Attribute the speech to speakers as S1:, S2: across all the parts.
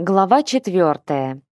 S1: Глава четвертая.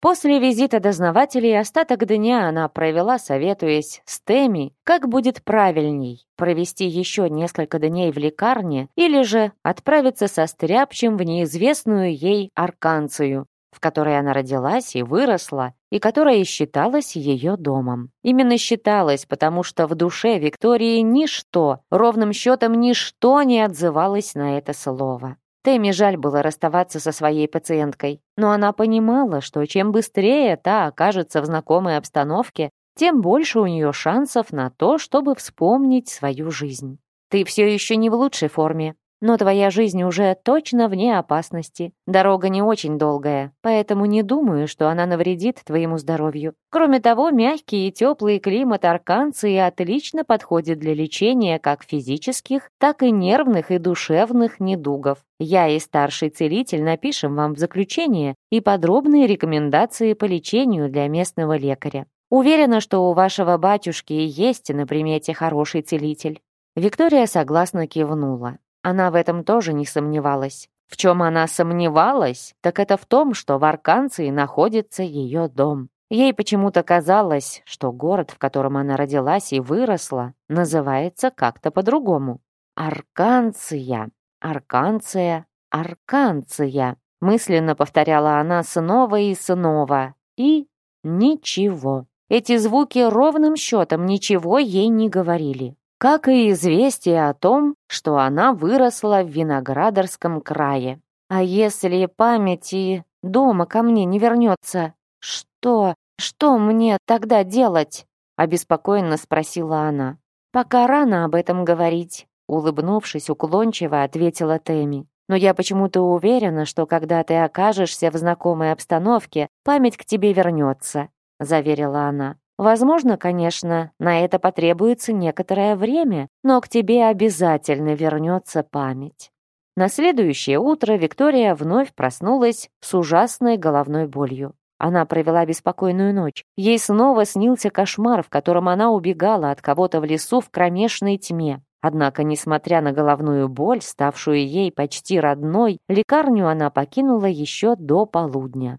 S1: После визита дознавателей остаток дня она провела, советуясь с Теми, как будет правильней – провести еще несколько дней в лекарне или же отправиться со стряпчем в неизвестную ей Арканцию, в которой она родилась и выросла, и которая считалась ее домом. Именно считалась, потому что в душе Виктории ничто, ровным счетом ничто не отзывалось на это слово. Тэмми жаль было расставаться со своей пациенткой, но она понимала, что чем быстрее та окажется в знакомой обстановке, тем больше у нее шансов на то, чтобы вспомнить свою жизнь. «Ты все еще не в лучшей форме», но твоя жизнь уже точно вне опасности. Дорога не очень долгая, поэтому не думаю, что она навредит твоему здоровью. Кроме того, мягкий и теплый климат Арканции отлично подходит для лечения как физических, так и нервных и душевных недугов. Я и старший целитель напишем вам в заключение и подробные рекомендации по лечению для местного лекаря. Уверена, что у вашего батюшки есть на примете хороший целитель». Виктория согласно кивнула. Она в этом тоже не сомневалась. В чем она сомневалась, так это в том, что в Арканции находится ее дом. Ей почему-то казалось, что город, в котором она родилась и выросла, называется как-то по-другому. «Арканция! Арканция! Арканция!» мысленно повторяла она снова и снова. И ничего. Эти звуки ровным счетом ничего ей не говорили как и известие о том, что она выросла в Виноградарском крае. А если памяти дома ко мне не вернется, что, что мне тогда делать? Обеспокоенно спросила она. Пока рано об этом говорить. Улыбнувшись уклончиво, ответила Тэмми. «Но я почему-то уверена, что когда ты окажешься в знакомой обстановке, память к тебе вернется», — заверила она. Возможно, конечно, на это потребуется некоторое время, но к тебе обязательно вернется память. На следующее утро Виктория вновь проснулась с ужасной головной болью. Она провела беспокойную ночь. Ей снова снился кошмар, в котором она убегала от кого-то в лесу в кромешной тьме. Однако, несмотря на головную боль, ставшую ей почти родной, лекарню она покинула еще до полудня.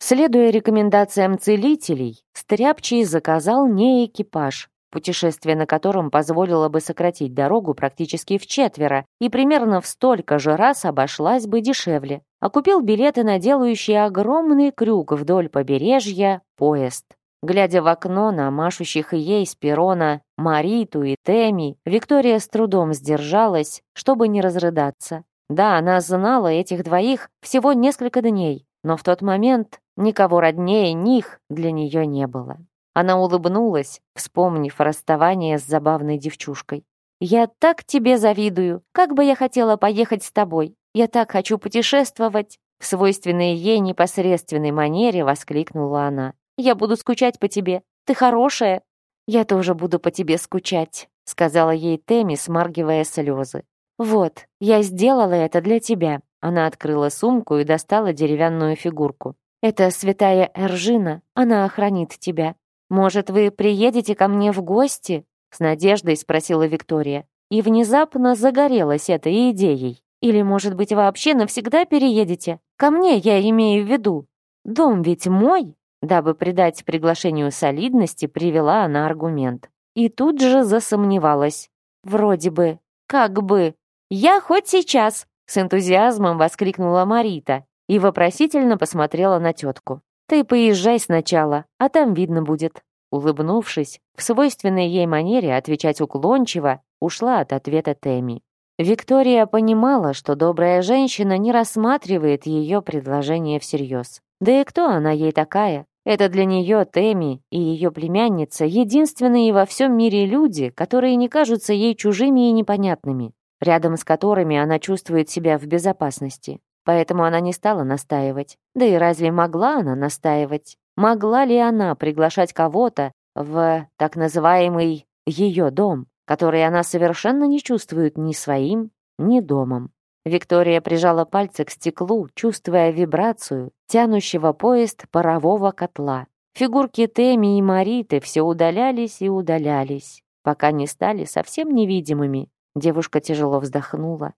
S1: Следуя рекомендациям целителей, Стряпчий заказал не экипаж, путешествие на котором позволило бы сократить дорогу практически в четверо и примерно в столько же раз обошлась бы дешевле, а купил билеты на делающий огромный крюк вдоль побережья поезд. Глядя в окно на машущих ей с перона Мариту и Теми, Виктория с трудом сдержалась, чтобы не разрыдаться. Да, она знала этих двоих всего несколько дней, но в тот момент Никого роднее них для нее не было. Она улыбнулась, вспомнив расставание с забавной девчушкой. «Я так тебе завидую! Как бы я хотела поехать с тобой! Я так хочу путешествовать!» В свойственной ей непосредственной манере воскликнула она. «Я буду скучать по тебе! Ты хорошая!» «Я тоже буду по тебе скучать!» сказала ей Тэмми, смаргивая слезы. «Вот, я сделала это для тебя!» Она открыла сумку и достала деревянную фигурку. Это святая Эржина, она охранит тебя. Может, вы приедете ко мне в гости?» С надеждой спросила Виктория. И внезапно загорелась этой идеей. «Или, может быть, вообще навсегда переедете? Ко мне я имею в виду. Дом ведь мой!» Дабы придать приглашению солидности, привела она аргумент. И тут же засомневалась. «Вроде бы. Как бы. Я хоть сейчас!» С энтузиазмом воскликнула Марита и вопросительно посмотрела на тетку. «Ты поезжай сначала, а там видно будет». Улыбнувшись, в свойственной ей манере отвечать уклончиво, ушла от ответа Тэмми. Виктория понимала, что добрая женщина не рассматривает ее предложение всерьез. Да и кто она ей такая? Это для нее Тэмми и ее племянница единственные во всем мире люди, которые не кажутся ей чужими и непонятными, рядом с которыми она чувствует себя в безопасности. Поэтому она не стала настаивать. Да и разве могла она настаивать? Могла ли она приглашать кого-то в так называемый ее дом, который она совершенно не чувствует ни своим, ни домом? Виктория прижала пальцы к стеклу, чувствуя вибрацию, тянущего поезд парового котла. Фигурки Теми и Мариты все удалялись и удалялись, пока не стали совсем невидимыми. Девушка тяжело вздохнула.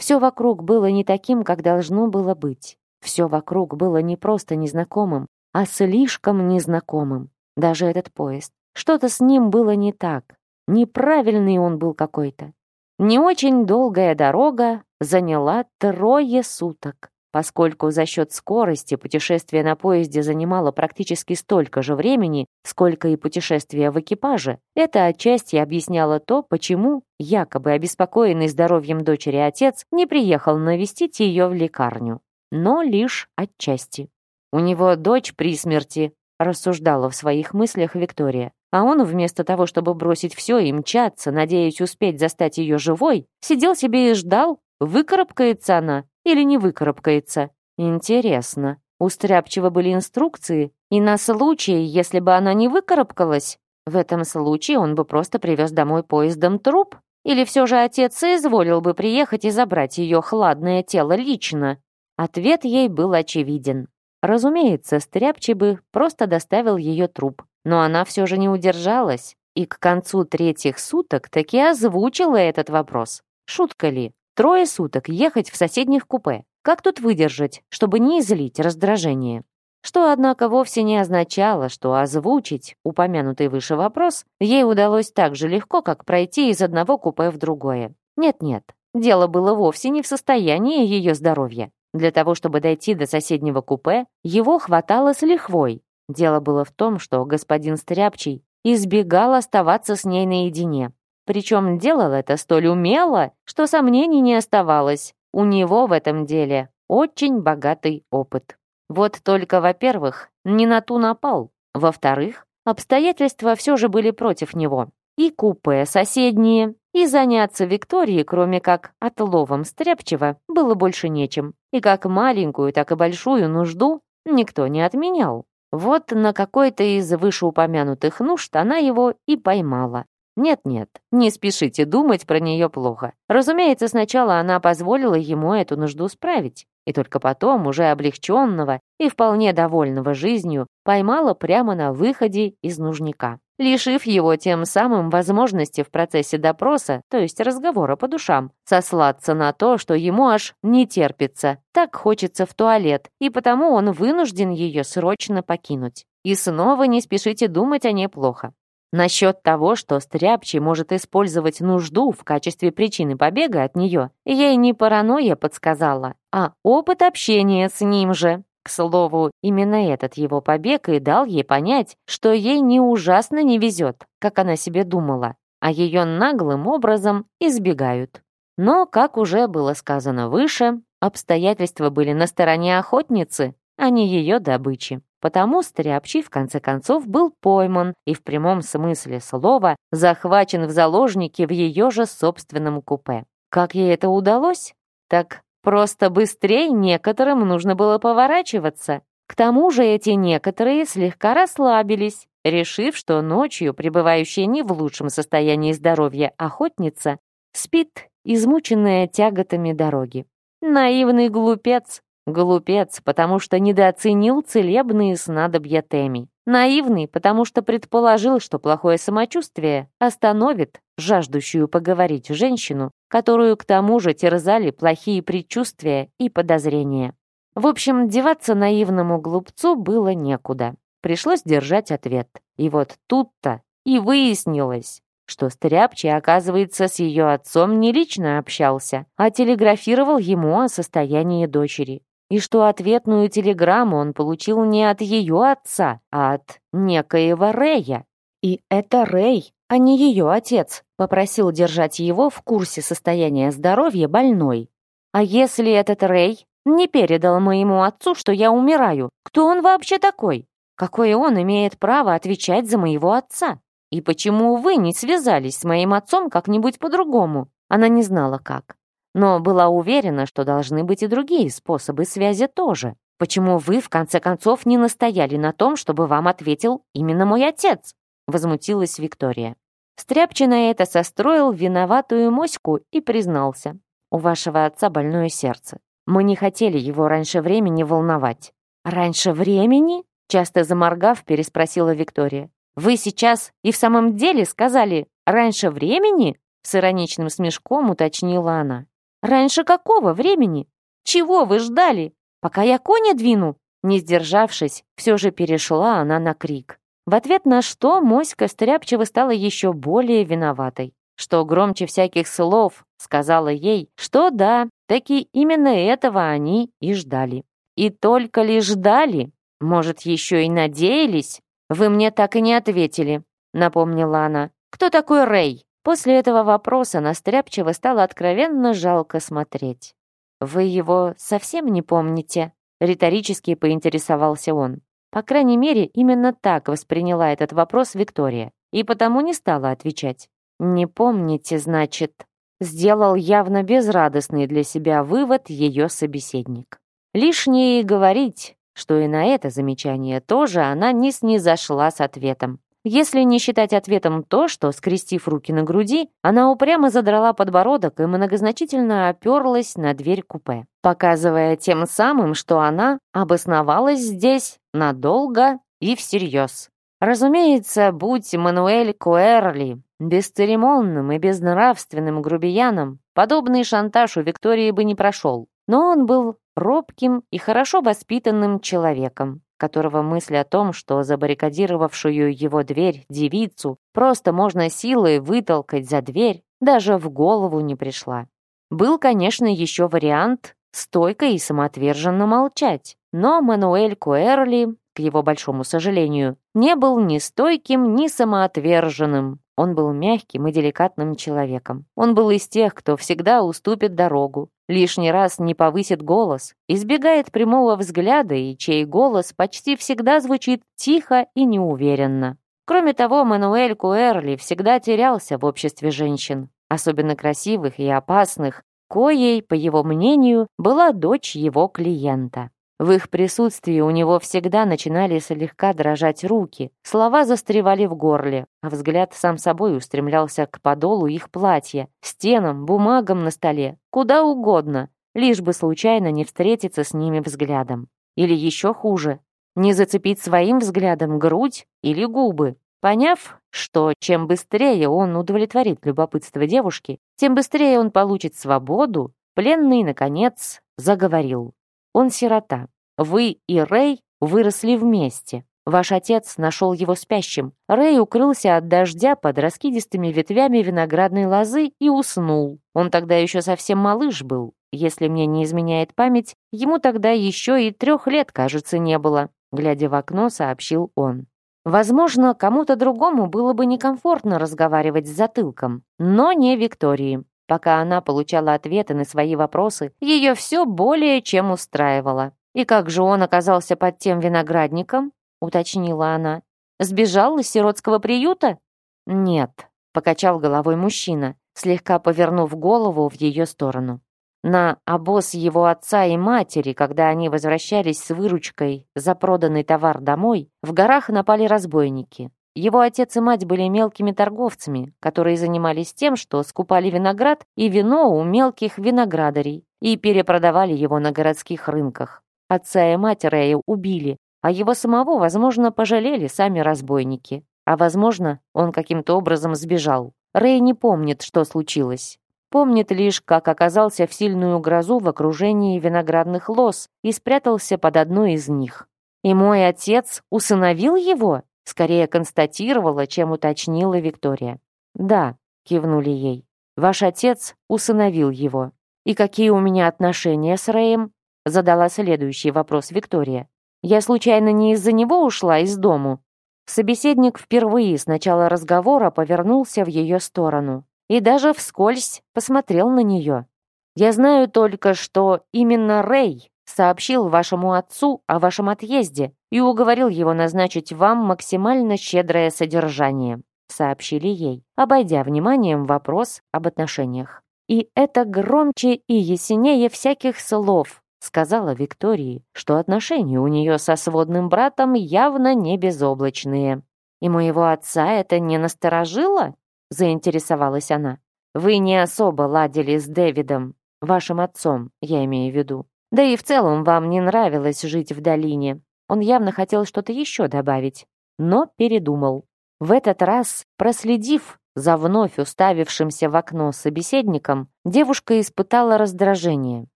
S1: Все вокруг было не таким, как должно было быть. Все вокруг было не просто незнакомым, а слишком незнакомым. Даже этот поезд. Что-то с ним было не так. Неправильный он был какой-то. Не очень долгая дорога заняла трое суток. Поскольку за счет скорости путешествие на поезде занимало практически столько же времени, сколько и путешествие в экипаже, это отчасти объясняло то, почему якобы обеспокоенный здоровьем дочери отец не приехал навестить ее в лекарню. Но лишь отчасти. «У него дочь при смерти», — рассуждала в своих мыслях Виктория. А он, вместо того, чтобы бросить все и мчаться, надеясь успеть застать ее живой, сидел себе и ждал, выкарабкается она или не выкарабкается. Интересно, у Стряпчева были инструкции, и на случай, если бы она не выкарабкалась, в этом случае он бы просто привез домой поездом труп, или все же отец изволил бы приехать и забрать ее хладное тело лично? Ответ ей был очевиден. Разумеется, Стряпчи бы просто доставил ее труп, но она все же не удержалась и к концу третьих суток таки озвучила этот вопрос. Шутка ли? Трое суток ехать в соседних купе. Как тут выдержать, чтобы не излить раздражение? Что, однако, вовсе не означало, что озвучить упомянутый выше вопрос ей удалось так же легко, как пройти из одного купе в другое. Нет-нет, дело было вовсе не в состоянии ее здоровья. Для того, чтобы дойти до соседнего купе, его хватало с лихвой. Дело было в том, что господин Стряпчий избегал оставаться с ней наедине. Причем делал это столь умело, что сомнений не оставалось. У него в этом деле очень богатый опыт. Вот только, во-первых, не на ту напал. Во-вторых, обстоятельства все же были против него. И купе соседние, и заняться Викторией, кроме как отловом стряпчего, было больше нечем. И как маленькую, так и большую нужду никто не отменял. Вот на какой-то из вышеупомянутых нужд она его и поймала. Нет-нет, не спешите думать про нее плохо. Разумеется, сначала она позволила ему эту нужду справить, и только потом, уже облегченного и вполне довольного жизнью, поймала прямо на выходе из нужника, лишив его тем самым возможности в процессе допроса, то есть разговора по душам, сослаться на то, что ему аж не терпится, так хочется в туалет, и потому он вынужден ее срочно покинуть. И снова не спешите думать о ней плохо. Насчет того, что Стряпчий может использовать нужду в качестве причины побега от нее, ей не паранойя подсказала, а опыт общения с ним же. К слову, именно этот его побег и дал ей понять, что ей не ужасно не везет, как она себе думала, а ее наглым образом избегают. Но, как уже было сказано выше, обстоятельства были на стороне охотницы, а не ее добычи. Потому Стряпчий в конце концов был пойман и в прямом смысле слова захвачен в заложники в ее же собственном купе. Как ей это удалось? Так просто быстрее некоторым нужно было поворачиваться. К тому же эти некоторые слегка расслабились, решив, что ночью пребывающая не в лучшем состоянии здоровья охотница спит, измученная тяготами дороги. Наивный глупец, Глупец, потому что недооценил целебные снадобья Теми. Наивный, потому что предположил, что плохое самочувствие остановит жаждущую поговорить женщину, которую к тому же терзали плохие предчувствия и подозрения. В общем, деваться наивному глупцу было некуда. Пришлось держать ответ. И вот тут-то и выяснилось, что Стряпчий, оказывается, с ее отцом не лично общался, а телеграфировал ему о состоянии дочери и что ответную телеграмму он получил не от ее отца, а от некоего Рэя. И это Рэй, а не ее отец, попросил держать его в курсе состояния здоровья больной. А если этот Рэй не передал моему отцу, что я умираю, кто он вообще такой? Какое он имеет право отвечать за моего отца? И почему вы не связались с моим отцом как-нибудь по-другому? Она не знала как. Но была уверена, что должны быть и другие способы связи тоже. Почему вы, в конце концов, не настояли на том, чтобы вам ответил именно мой отец?» Возмутилась Виктория. Стряпчина это состроил виноватую моську и признался. «У вашего отца больное сердце. Мы не хотели его раньше времени волновать». «Раньше времени?» Часто заморгав, переспросила Виктория. «Вы сейчас и в самом деле сказали «раньше времени»?» С ироничным смешком уточнила она. Раньше какого времени? Чего вы ждали? Пока я коня двину?» Не сдержавшись, все же перешла она на крик. В ответ на что моська стряпчиво стала еще более виноватой, что громче всяких слов сказала ей, что да, таки именно этого они и ждали. И только ли ждали? Может, еще и надеялись? Вы мне так и не ответили, напомнила она. Кто такой Рэй? После этого вопроса на Стряпчева стало откровенно жалко смотреть. «Вы его совсем не помните?» — риторически поинтересовался он. По крайней мере, именно так восприняла этот вопрос Виктория, и потому не стала отвечать. «Не помните, значит?» — сделал явно безрадостный для себя вывод ее собеседник. Лишнее и говорить, что и на это замечание тоже она не снизошла с ответом. Если не считать ответом то, что, скрестив руки на груди, она упрямо задрала подбородок и многозначительно оперлась на дверь купе, показывая тем самым, что она обосновалась здесь надолго и всерьез. Разумеется, будь Мануэль Куэрли бесцеремонным и безнравственным грубияном, подобный шантаж у Виктории бы не прошел. Но он был робким и хорошо воспитанным человеком, которого мысль о том, что забаррикадировавшую его дверь девицу просто можно силой вытолкать за дверь, даже в голову не пришла. Был, конечно, еще вариант стойко и самоотверженно молчать, но Мануэль Куэрли, к его большому сожалению, не был ни стойким, ни самоотверженным, он был мягким и деликатным человеком. Он был из тех, кто всегда уступит дорогу, лишний раз не повысит голос, избегает прямого взгляда и чей голос почти всегда звучит тихо и неуверенно. Кроме того, Мануэль Куэрли всегда терялся в обществе женщин, особенно красивых и опасных, коей, по его мнению, была дочь его клиента. В их присутствии у него всегда начинали слегка дрожать руки, слова застревали в горле, а взгляд сам собой устремлялся к подолу их платья, стенам, бумагам на столе, куда угодно, лишь бы случайно не встретиться с ними взглядом. Или еще хуже, не зацепить своим взглядом грудь или губы. Поняв, что чем быстрее он удовлетворит любопытство девушки, тем быстрее он получит свободу, пленный, наконец, заговорил. Он сирота. Вы и Рэй выросли вместе. Ваш отец нашел его спящим. Рэй укрылся от дождя под раскидистыми ветвями виноградной лозы и уснул. Он тогда еще совсем малыш был. Если мне не изменяет память, ему тогда еще и трех лет, кажется, не было. Глядя в окно, сообщил он. Возможно, кому-то другому было бы некомфортно разговаривать с затылком, но не Виктории. Пока она получала ответы на свои вопросы, ее все более чем устраивало. «И как же он оказался под тем виноградником?» — уточнила она. «Сбежал из сиротского приюта?» «Нет», — покачал головой мужчина, слегка повернув голову в ее сторону. На обоз его отца и матери, когда они возвращались с выручкой за проданный товар домой, в горах напали разбойники. Его отец и мать были мелкими торговцами, которые занимались тем, что скупали виноград и вино у мелких виноградарей и перепродавали его на городских рынках. Отца и мать Рэя убили, а его самого, возможно, пожалели сами разбойники. А, возможно, он каким-то образом сбежал. Рэй не помнит, что случилось. Помнит лишь, как оказался в сильную грозу в окружении виноградных лоз и спрятался под одной из них. «И мой отец усыновил его?» Скорее констатировала, чем уточнила Виктория. «Да», — кивнули ей. «Ваш отец усыновил его». «И какие у меня отношения с Рэем?» — задала следующий вопрос Виктория. «Я случайно не из-за него ушла а из дому?» Собеседник впервые с начала разговора повернулся в ее сторону и даже вскользь посмотрел на нее. «Я знаю только, что именно Рэй сообщил вашему отцу о вашем отъезде и уговорил его назначить вам максимально щедрое содержание», сообщили ей, обойдя вниманием вопрос об отношениях. «И это громче и яснее всяких слов», сказала Виктории, что отношения у нее со сводным братом явно не безоблачные. «И моего отца это не насторожило?» заинтересовалась она. «Вы не особо ладили с Дэвидом, вашим отцом, я имею в виду. Да и в целом вам не нравилось жить в долине. Он явно хотел что-то еще добавить, но передумал. В этот раз, проследив за вновь уставившимся в окно собеседником, девушка испытала раздражение.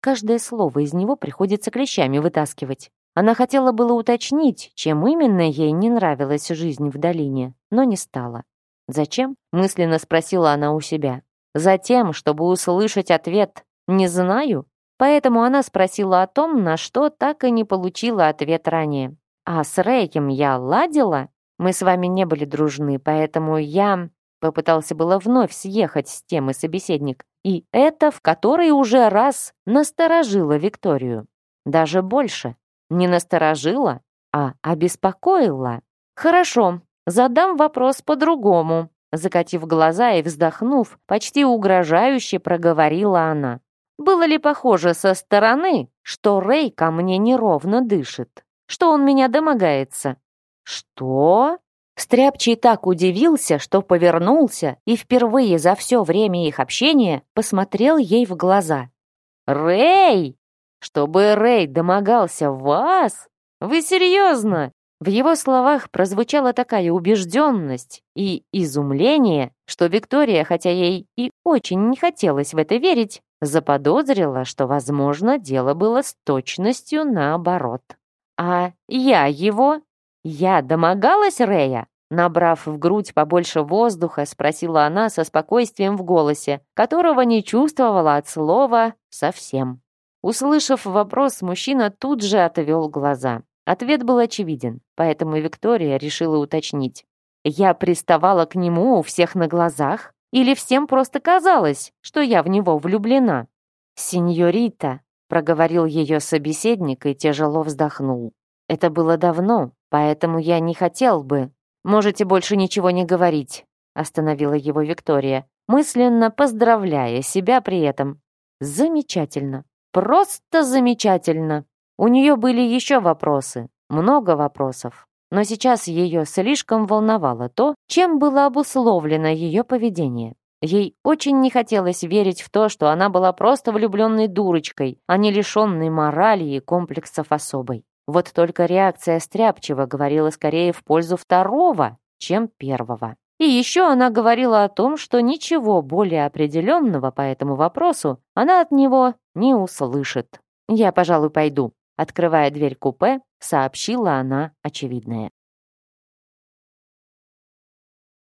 S1: Каждое слово из него приходится клещами вытаскивать. Она хотела было уточнить, чем именно ей не нравилась жизнь в долине, но не стала. «Зачем?» — мысленно спросила она у себя. «Затем, чтобы услышать ответ. Не знаю, Поэтому она спросила о том, на что так и не получила ответ ранее. «А с Рейкем я ладила? Мы с вами не были дружны, поэтому я...» Попытался было вновь съехать с темы собеседник. И это в который уже раз насторожило Викторию. Даже больше. Не насторожило, а обеспокоило. «Хорошо, задам вопрос по-другому», закатив глаза и вздохнув, почти угрожающе проговорила она. Было ли похоже со стороны, что Рэй ко мне неровно дышит? Что он меня домогается? Что? Стряпчий так удивился, что повернулся и впервые за все время их общения посмотрел ей в глаза. «Рэй! Чтобы Рэй домогался вас? Вы серьезно?» В его словах прозвучала такая убежденность и изумление, что Виктория, хотя ей и очень не хотелось в это верить, Заподозрила, что, возможно, дело было с точностью наоборот. «А я его? Я домогалась Рея?» Набрав в грудь побольше воздуха, спросила она со спокойствием в голосе, которого не чувствовала от слова совсем. Услышав вопрос, мужчина тут же отвел глаза. Ответ был очевиден, поэтому Виктория решила уточнить. «Я приставала к нему у всех на глазах, или всем просто казалось, что я в него влюблена? «Синьорита», — проговорил ее собеседник и тяжело вздохнул. «Это было давно, поэтому я не хотел бы. Можете больше ничего не говорить», — остановила его Виктория, мысленно поздравляя себя при этом. «Замечательно. Просто замечательно. У нее были еще вопросы, много вопросов но сейчас ее слишком волновало то, чем было обусловлено ее поведение. Ей очень не хотелось верить в то, что она была просто влюбленной дурочкой, а не лишенной морали и комплексов особой. Вот только реакция Стряпчева говорила скорее в пользу второго, чем первого. И еще она говорила о том, что ничего более определенного по этому вопросу она от него не услышит. «Я, пожалуй, пойду», Открывая дверь купе, сообщила она очевидное.